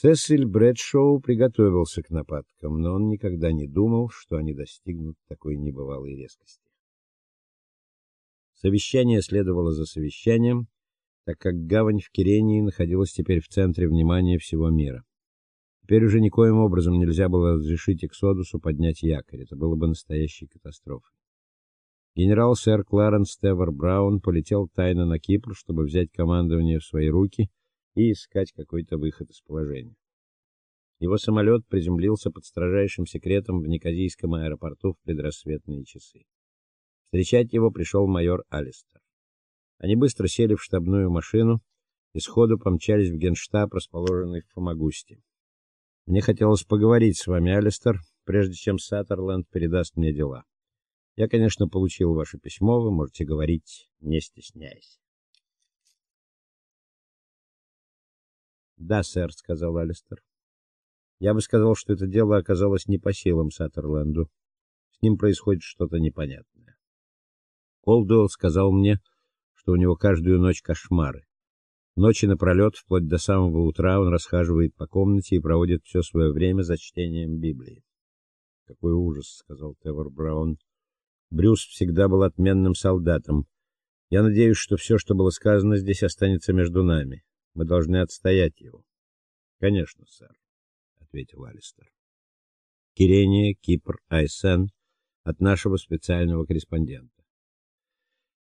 Сесиль Брэдшоу приготовился к нападкам, но он никогда не думал, что они достигнут такой небывалой резкости. Совещание следовало за совещанием, так как гавань в Кирении находилась теперь в центре внимания всего мира. Теперь уже никоим образом нельзя было разрешить Эксодусу поднять якорь. Это было бы настоящей катастрофой. Генерал сэр Кларенс Тевер Браун полетел тайно на Кипр, чтобы взять командование в свои руки и искать какой-то выход из положения. Его самолет приземлился под строжайшим секретом в Никозийском аэропорту в предрассветные часы. Встречать его пришел майор Алистер. Они быстро сели в штабную машину и сходу помчались в Генштаб, расположенный в Фомагусте. Мне хотелось поговорить с вами, Алистер, прежде чем Саттерленд передаст мне дела. Я, конечно, получил ваше письмо, вы можете говорить, не стесняясь. "Да, сэр", сказал Алистер. "Я бы сказал, что это дело оказалось не по силам Саттерленду. С ним происходит что-то непонятное. Колдуэлл сказал мне, что у него каждую ночь кошмары. Ночи напролёт, вплоть до самого утра, он расхаживает по комнате и проводит все свое время за чтением Библии. Какой ужас, сказал Тевер Браун. Брюс всегда был отменным солдатом. Я надеюсь, что все, что было сказано здесь, останется между нами. Мы должны отстоять его. Конечно, сэр, ответил Алистер. Кирения, Кипр, Айсен от нашего специального корреспондента.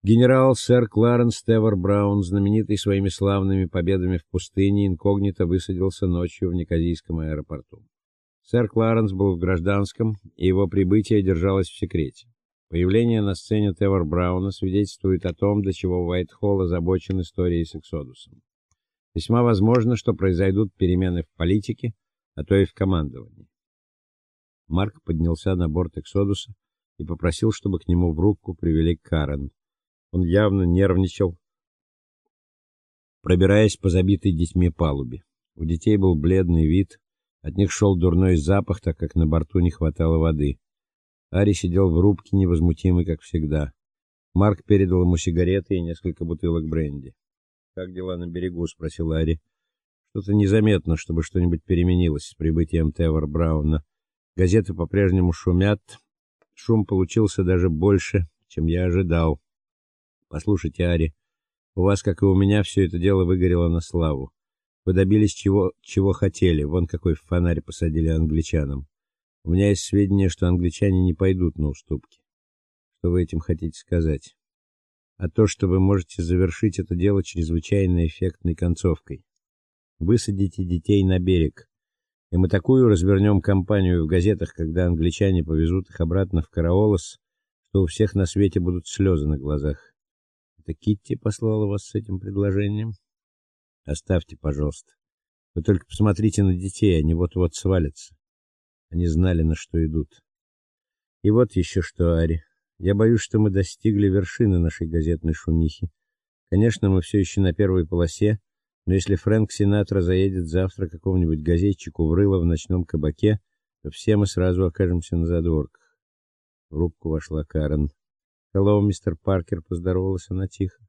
Генерал сэр Кларенс Тевер Браун, знаменитый своими славными победами в пустыне, инкогнито высадился ночью в Никозийском аэропорту. Сэр Кларенс был в гражданском, и его прибытие держалось в секрете. Появление на сцене Тевер Брауна свидетельствует о том, до чего Уайтхолл озабочен историей с Эксодусом. Весьма возможно, что произойдут перемены в политике, а то и в командовании. Марк поднялся на борт Эксодуса и попросил, чтобы к нему в рубку привели Карен. Он явно нервничал, пробираясь по забитой детьми палубе. У детей был бледный вид, от них шел дурной запах, так как на борту не хватало воды. Ари сидел в рубке невозмутимый, как всегда. Марк передал ему сигареты и несколько бутылок бренди. Как дела на берегу, спросил Ари. Что-то незаметно, чтобы что-нибудь переменилось с прибытием Тевер Брауна. Газеты по-прежнему шумят. Шум получился даже больше, чем я ожидал. Послушайте, Ари, у вас, как и у меня, все это дело выгорело на славу. Вы добились чего, чего хотели. Вон какой фонарь посадили англичанам. У меня есть сведения, что англичане не пойдут на уступки. Что вы этим хотите сказать? А то, что вы можете завершить это дело чрезвычайно эффектной концовкой. Высадите детей на берег. И мы такую развернем кампанию в газетах, когда англичане повезут их обратно в Караолос, что у всех на свете будут слезы на глазах. Это Китти послала вас с этим предложением? Оставьте, пожалуйста. Вы только посмотрите на детей, они вот-вот свалятся. Они знали, на что идут. И вот еще что, Ари. Я боюсь, что мы достигли вершины нашей газетной шумихи. Конечно, мы все еще на первой полосе, но если Фрэнк Синатра заедет завтра какому-нибудь газетчику в рыло в ночном кабаке, то все мы сразу окажемся на задворках. В рубку вошла Карен. "Hello, мистер Паркер", поздоровалась она тихо.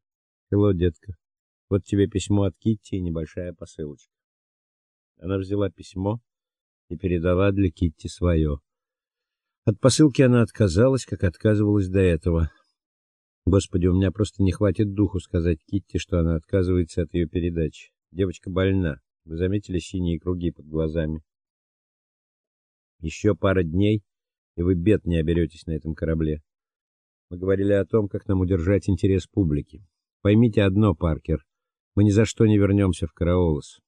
"Hello, детка. Вот тебе письмо от Китти и небольшая посылочка". Она взяла письмо и передала для Китти свое. От посылки она отказалась, как отказывалась до этого. Господи, у меня просто не хватит духу сказать Китти, что она отказывается от ее передачи. Девочка больна. Вы заметили синие круги под глазами? Еще пара дней, и вы бед не оберетесь на этом корабле. Мы говорили о том, как нам удержать интерес публики. Поймите одно, Паркер, мы ни за что не вернемся в Караолос.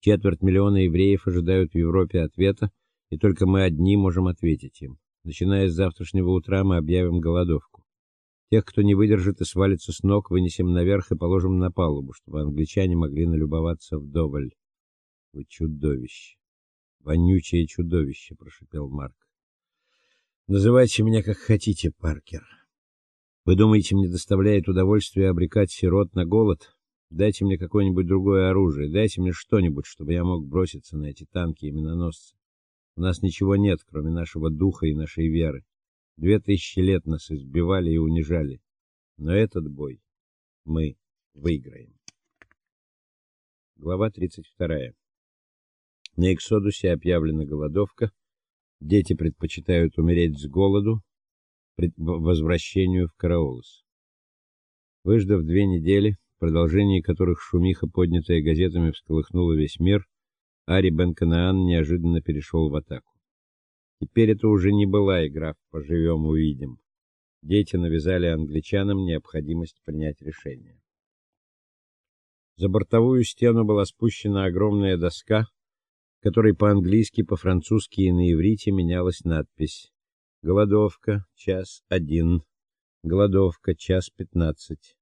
Четверть миллиона евреев ожидают в Европе ответа, и только мы одни можем ответить им. Начиная с завтрашнего утра мы объявим голодовку. Тех, кто не выдержит и свалится с ног, вынесем наверх и положим на палубу, чтобы англичане могли налюбоваться вдоволь. Вы чудовище. Вонючее чудовище, прошипел Марк. Называйте меня как хотите, Паркер. Вы думаете, мне доставляет удовольствие обрекать сирот на голод? Дайте мне какое-нибудь другое оружие, дайте мне что-нибудь, чтобы я мог броситься на эти танки и миноносцы. У нас ничего нет, кроме нашего духа и нашей веры. Две тысячи лет нас избивали и унижали. Но этот бой мы выиграем. Глава 32. На Эксодусе объявлена голодовка. Дети предпочитают умереть с голоду пред возвращению в Караолос. Выждав две недели, в продолжении которых шумиха, поднятая газетами, всколыхнула весь мир, Ари Бен-Канаан неожиданно перешел в атаку. Теперь это уже не была игра в поживем увидим. Дети навязали англичанам необходимость принять решение. За бортовую стену была спущена огромная доска, которой по-английски, по-французски и на иврите менялась надпись: Голодовка, час один. Голодовка, час пятнадцать.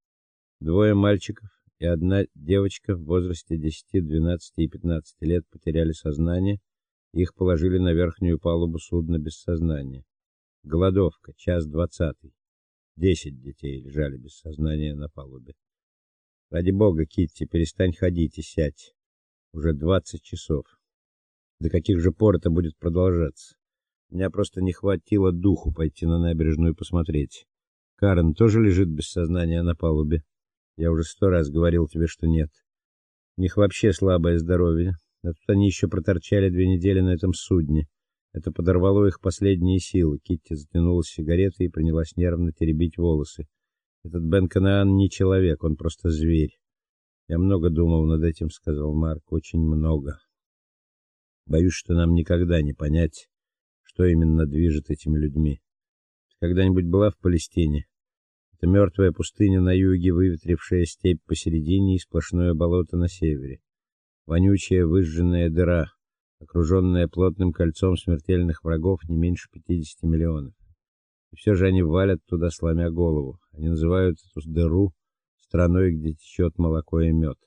Двое мальчиков и одна девочка в возрасте 10, 12 и 15 лет потеряли сознание. Их положили на верхнюю палубу судна без сознания. Голодовка, час двадцатый. Десять детей лежали без сознания на палубе. Ради бога, Китти, перестань ходить и сядь. Уже двадцать часов. До каких же пор это будет продолжаться? Меня просто не хватило духу пойти на набережную посмотреть. Карен тоже лежит без сознания на палубе. Я уже сто раз говорил тебе, что нет. У них вообще слабое здоровье. А тут они еще проторчали две недели на этом судне. Это подорвало их последние силы. Китти затянула сигареты и принялась нервно теребить волосы. Этот Бен Канаан не человек, он просто зверь. Я много думал над этим, сказал Марк, очень много. Боюсь, что нам никогда не понять, что именно движет этими людьми. Ты когда-нибудь была в Палестине? Это мертвая пустыня на юге, выветрившая степь посередине и сплошное болото на севере. Вонючая выжженная дыра, окруженная плотным кольцом смертельных врагов не меньше 50 миллионов. И все же они валят туда, сломя голову. Они называют эту дыру страной, где течет молоко и мед.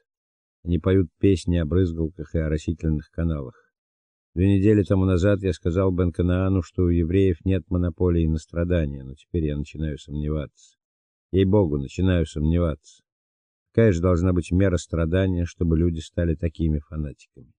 Они поют песни о брызгалках и оросительных каналах. Две недели тому назад я сказал Бен-Канаану, что у евреев нет монополии на страдания, но теперь я начинаю сомневаться. Ей-богу, начинаю сомневаться. Какая же должна быть мера страдания, чтобы люди стали такими фанатиками?